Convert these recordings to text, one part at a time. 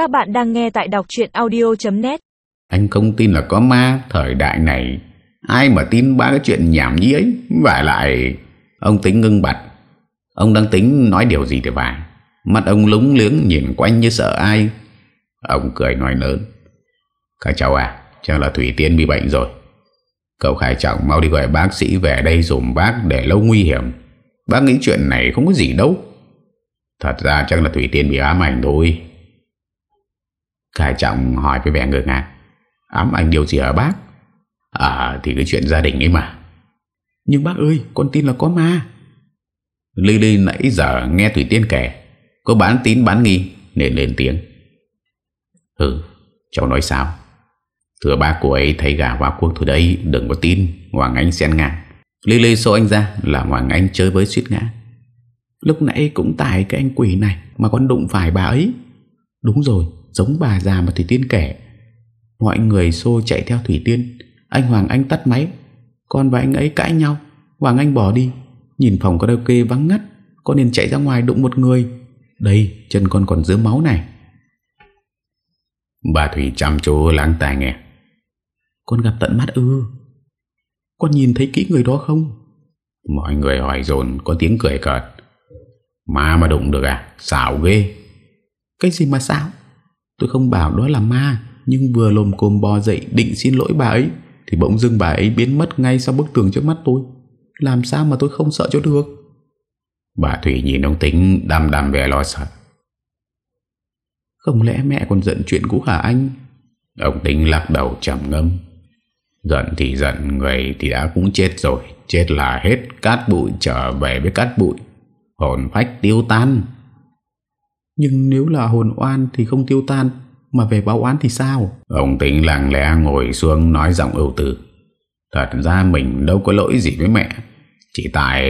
Các bạn đang nghe tại đọc chuyện audio.net Anh không tin là có ma Thời đại này. Ai mà tin ba cái chuyện nhảm nhí ấy? Và lại, Ông tính ngưng bặt. Ông đang tính nói điều gì thì phải. Mắt ông lúng liếng nhìn quanh như sợ ai. Ông cười nói lớn. Các cháu à Chắc là Thủy Tiên bị bệnh rồi. Cậu Khải Trọng mau đi gọi bác sĩ về đây dùm bác để lâu nguy hiểm. Bác nghĩ chuyện này không có gì đâu. Thật ra chắc là Thủy Tiên bị ám ảnh thôi. Khải Trọng hỏi với vẻ ngược ngạc Ám anh điều gì ở bác? À thì cái chuyện gia đình ấy mà. Nhưng bác ơi, con tin là có ma. Lê Lê nãy giờ nghe Thủy Tiên kể. Có bán tín, bán nghi, Nên lên tiếng. Ừ cháu nói sao? Thưa bác, cô ấy thấy gà vào cuộc thôi đấy, Đừng có tin. Hoàng Anh xen ngang. Lê Lê xô anh ra, là Hoàng Anh chơi với suýt ngã. Lúc nãy cũng tại cái anh quỷ này Mà con đụng phải bà ấy. Đúng rồi giống bà già mà Thủy Tiên kể. Mọi người xô chạy theo Thủy Tiên. Anh Hoàng Anh tắt máy. Con và anh ấy cãi nhau. Hoàng Anh bỏ đi. Nhìn phòng karaoke vắng ngắt Con nên chạy ra ngoài đụng một người. Đây chân con còn dứa máu này. Bà Thủy chăm chú lắng tai nghe. Con gặp tận mắt ư. Con nhìn thấy kỹ người đó không? Mọi người hỏi dồn Có tiếng cười cợt Ma mà đụng được à? Xảo ghê. Cái gì mà sao Tôi không bảo đó là ma Nhưng vừa lồm cồm bò dậy định xin lỗi bà ấy Thì bỗng dưng bà ấy biến mất ngay sau bức tường trước mắt tôi. Làm sao mà tôi không sợ cho được? Bà Thủy nhìn ông Tính đăm đăm vẻ lo sợ. Không lẽ mẹ còn giận chuyện cũ hả anh? Ông Tính lắc đầu trầm ngâm. Giận thì giận Người thì đã cũng chết rồi. Chết là hết cát bụi trở về với cát bụi. Hồn phách tiêu tan Nhưng nếu là hồn oan thì không tiêu tan Mà về báo oán thì sao? Ông tính lặng lẽ ngồi xuống nói giọng ưu tư. Thật ra mình đâu có lỗi gì với mẹ. Chỉ tại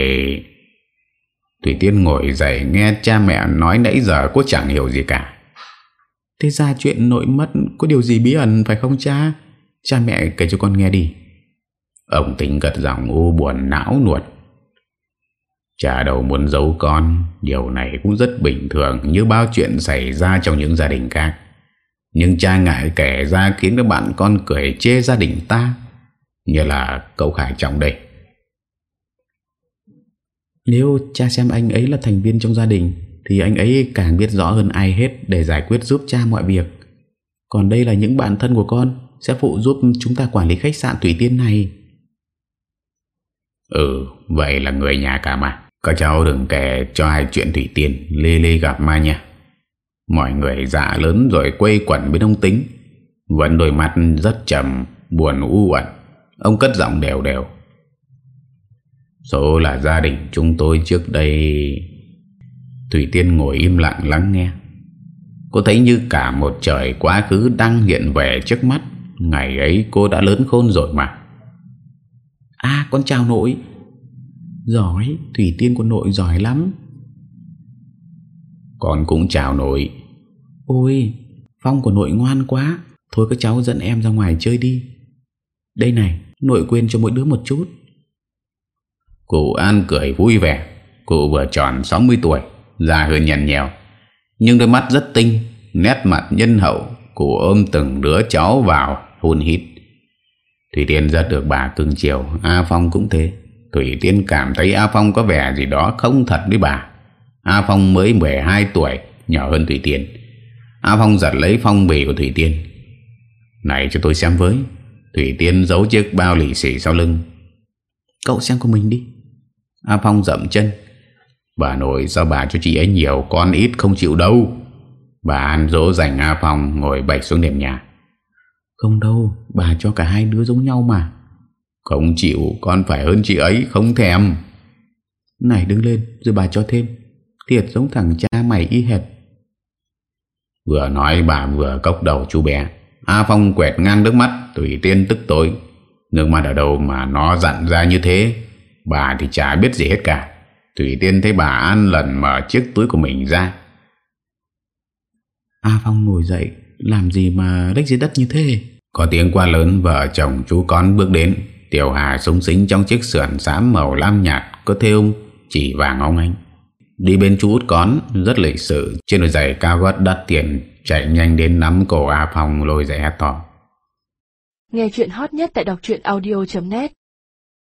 Thủy Tiên ngồi dậy nghe cha mẹ nói nãy giờ cô chẳng hiểu gì cả. Thế ra chuyện nội mất có điều gì bí ẩn phải không cha? Cha mẹ kể cho con nghe đi. Ông tính gật giọng u buồn não nuột Cha đâu muốn giấu con Điều này cũng rất bình thường Như bao chuyện xảy ra trong những gia đình khác. Nhưng cha ngại kể ra Khiến các bạn con cười chê gia đình ta Như là cậu Khải Trọng đây. Nếu cha xem anh ấy là thành viên trong gia đình Thì anh ấy càng biết rõ hơn ai hết Để giải quyết giúp cha mọi việc. Còn đây là những bạn thân của con Sẽ phụ giúp chúng ta quản lý khách sạn Thủy Tiên này. Ừ Vậy là người nhà cả mà các cháu đừng kể cho ai chuyện Thủy Tiên, Lê Lê gặp ma nha. Mọi người dạ lớn rồi quay quẩn bên ông tính. Vẫn đôi mắt rất trầm, Buồn u uẩn. Ông cất giọng đều đều. Số là gia đình chúng tôi trước đây. Thủy Tiên ngồi im lặng lắng nghe. Cô thấy như cả một trời quá khứ đang hiện về trước mắt. Ngày ấy cô đã lớn khôn rồi mà. À con chào nội. Giỏi Thủy Tiên của nội giỏi lắm. Con cũng chào nội. Ôi Phong của nội ngoan quá. Thôi các cháu dẫn em ra ngoài chơi đi. Đây này Nội quên cho mỗi đứa một chút. Cụ An cười vui vẻ. Cụ vừa tròn 60 tuổi Già hơn nhằn nhèo. Nhưng đôi mắt rất tinh Nét mặt nhân hậu Cụ ôm từng đứa cháu vào hôn hít. Thủy Tiên rất được bà cưng chiều A Phong cũng thế Thủy Tiên cảm thấy A Phong có vẻ gì đó không thật với bà. A Phong mới 12 tuổi, Nhỏ hơn Thủy Tiên. A Phong giật lấy phong bì của Thủy Tiên. Này cho tôi xem với. Thủy Tiên giấu chiếc bao lì xì sau lưng. Cậu xem của mình đi. A Phong dậm chân. Bà nội sao bà cho chị ấy nhiều, Con ít không chịu đâu. Bà An dỗ dành A Phong ngồi bạch xuống nệm nhà. Không đâu, Bà cho cả hai đứa giống nhau mà không chịu, con phải hơn chị ấy, Không thèm. Này, đứng lên, rồi bà cho thêm. Thiệt giống thằng cha mày y hệt. Vừa nói bà vừa cốc đầu chú bé. A Phong quẹt ngang nước mắt, Tùy tiên tức tối. Nước mắt ở đâu mà nó dặn ra như thế? Bà thì chả biết gì hết cả. Thủy Tiên thấy bà An lần mở chiếc túi của mình ra. A Phong ngồi dậy, Làm gì mà lách dưới đất như thế? Có tiếng qua lớn, Vợ chồng chú con bước đến. Tiểu Hà súng xính trong chiếc sườn xám màu lam nhạt có thêu chỉ vàng óng anh. Đi bên chú út con, Rất lịch sự. Trên đôi giày cao gót đắt tiền, Chạy nhanh đến nắm cổ A Phong lôi giày hét to Nghe chuyện hot nhất tại đọc truyện audio.net